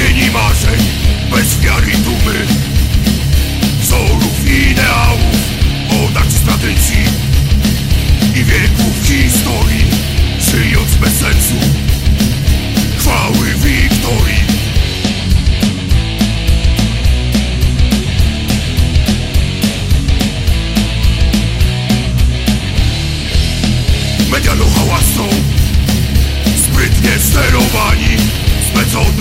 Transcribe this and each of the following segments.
Pieni marzeń, bez wiary dumy. Wzorów ideałów Odarci z tradycji I wieków historii Żyjąc bez sensu Chwały wiktorii. Medialną hałasą Zbytnie sterowani Z od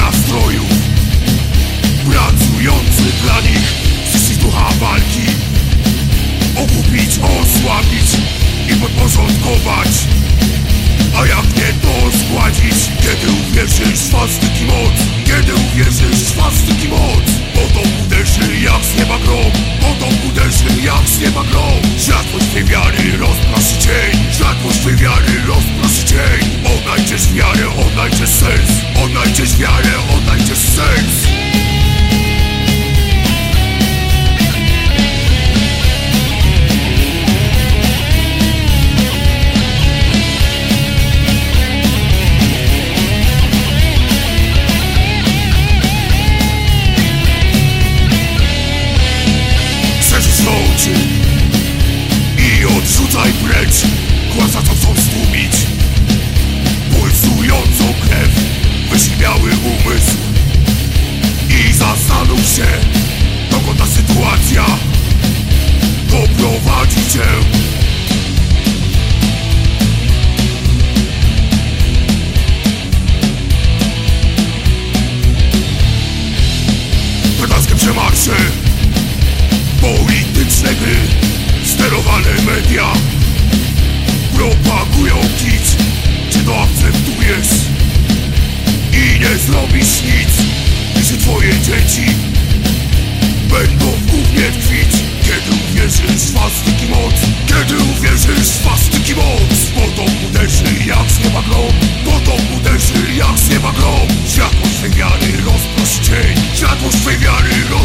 Odnajdziesz wiarę, odnajdziesz sens. Odnajdziesz wiarę, odnajdziesz sens. Przeżyć oczy I odrzucaj precz. Kłasa co twoje dzieci. Będą w gównie tkwić Kiedy uwierzysz w swastyki moc. Kiedy uwierzysz w swastyki moc Potop uderzy jak z nieba grom. Potop uderzy jak z nieba grom. Światłość Twej wiary rozproszy cień. Światłość Twej wiary rozproszy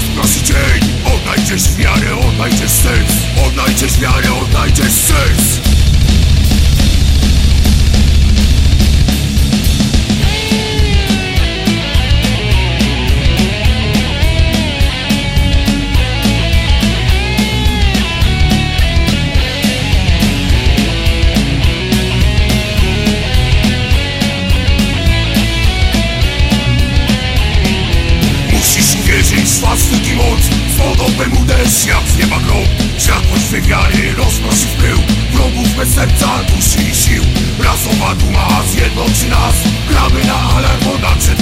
Podobem uderz jak z nieba grom Światłość Twej wiary rozproszy w pył. Wrogów bez serca, duszy i sił. Rasowa duma zjednoczy nas. Gramy na alarm, czas